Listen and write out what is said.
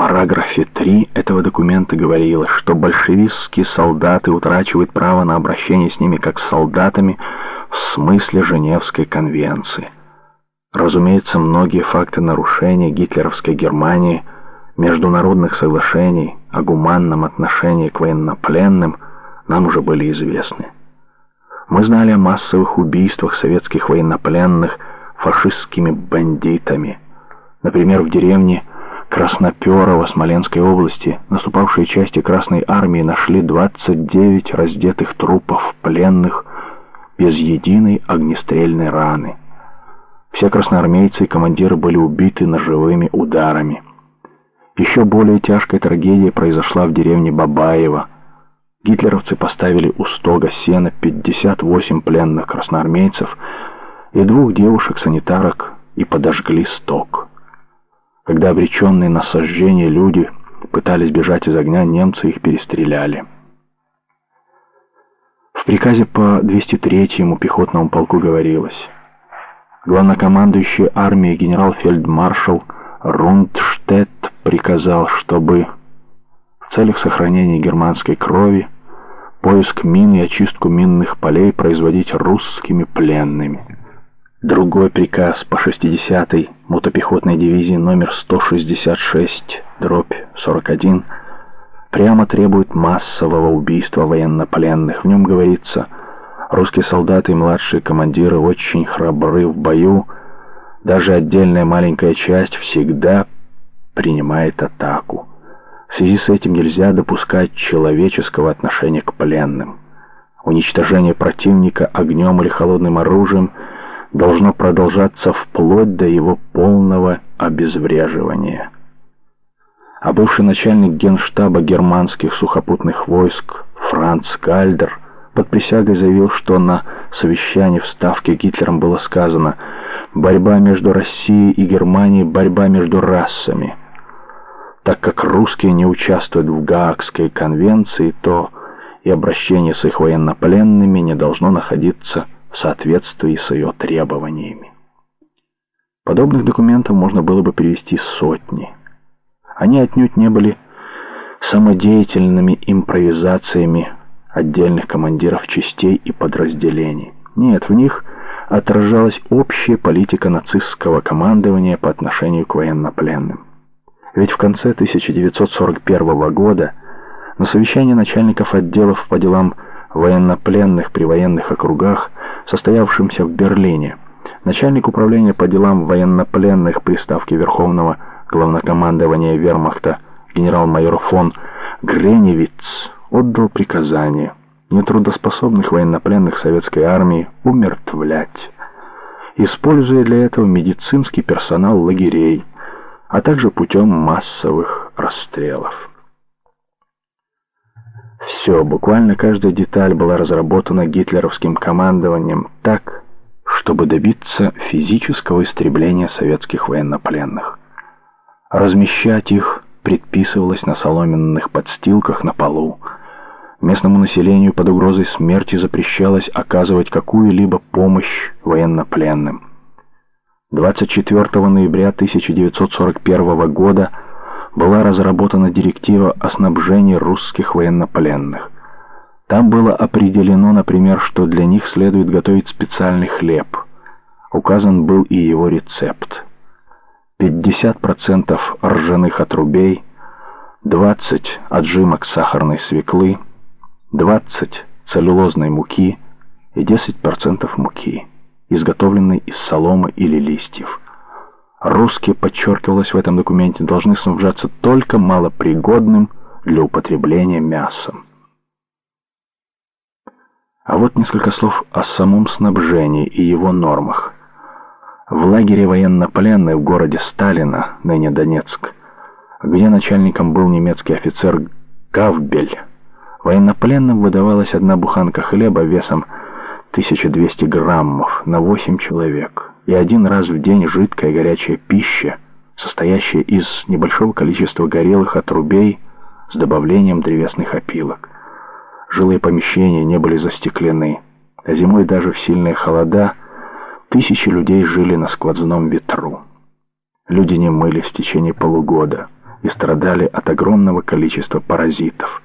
параграфе 3 этого документа говорилось, что большевистские солдаты утрачивают право на обращение с ними как с солдатами в смысле Женевской конвенции. Разумеется, многие факты нарушения гитлеровской Германии международных соглашений о гуманном отношении к военнопленным нам уже были известны. Мы знали о массовых убийствах советских военнопленных фашистскими бандитами. Например, в деревне Красноперово Смоленской области наступавшие части Красной Армии нашли 29 раздетых трупов пленных без единой огнестрельной раны. Все красноармейцы и командиры были убиты ножевыми ударами. Еще более тяжкая трагедия произошла в деревне Бабаево. Гитлеровцы поставили у стога сена 58 пленных красноармейцев и двух девушек-санитарок и подожгли стог. Когда обреченные на сожжение люди пытались бежать из огня, немцы их перестреляли. В приказе по 203-му пехотному полку говорилось, главнокомандующий армией генерал-фельдмаршал Рундштедт приказал, чтобы в целях сохранения германской крови поиск мин и очистку минных полей производить русскими пленными. Другой приказ по 60-й мотопехотной дивизии номер 166, дробь 41, прямо требует массового убийства военнопленных. В нем говорится, русские солдаты и младшие командиры очень храбры в бою, даже отдельная маленькая часть всегда принимает атаку. В связи с этим нельзя допускать человеческого отношения к пленным. Уничтожение противника огнем или холодным оружием – должно продолжаться вплоть до его полного обезвреживания. А бывший начальник генштаба германских сухопутных войск Франц Гальдер под присягой заявил, что на совещании в Ставке Гитлером было сказано «борьба между Россией и Германией – борьба между расами». Так как русские не участвуют в Гаагской конвенции, то и обращение с их военнопленными не должно находиться в соответствии с ее требованиями. Подобных документов можно было бы перевести сотни. Они отнюдь не были самодеятельными импровизациями отдельных командиров частей и подразделений. Нет, в них отражалась общая политика нацистского командования по отношению к военнопленным. Ведь в конце 1941 года на совещании начальников отделов по делам военнопленных при военных округах состоявшемся в Берлине, начальник управления по делам военнопленных приставки Верховного главнокомандования вермахта генерал-майор фон Греневиц отдал приказание нетрудоспособных военнопленных советской армии умертвлять, используя для этого медицинский персонал лагерей, а также путем массовых расстрелов. Все, буквально каждая деталь была разработана гитлеровским командованием так, чтобы добиться физического истребления советских военнопленных. Размещать их предписывалось на соломенных подстилках на полу. Местному населению под угрозой смерти запрещалось оказывать какую-либо помощь военнопленным. 24 ноября 1941 года была разработана директива о снабжении русских военнопленных. Там было определено, например, что для них следует готовить специальный хлеб. Указан был и его рецепт. 50% ржаных отрубей, 20 отжимок сахарной свеклы, 20 целлюлозной муки и 10% муки, изготовленной из соломы или листьев. Русские, подчеркивалось в этом документе, должны снабжаться только малопригодным для употребления мясом. А вот несколько слов о самом снабжении и его нормах. В лагере военнопленных в городе Сталина, ныне Донецк, где начальником был немецкий офицер Гавбель, военнопленным выдавалась одна буханка хлеба весом 1200 граммов на 8 человек и один раз в день жидкая горячая пища, состоящая из небольшого количества горелых отрубей с добавлением древесных опилок. Жилые помещения не были застеклены, а зимой даже в сильные холода тысячи людей жили на сквозном ветру. Люди не мылись в течение полугода, и страдали от огромного количества паразитов.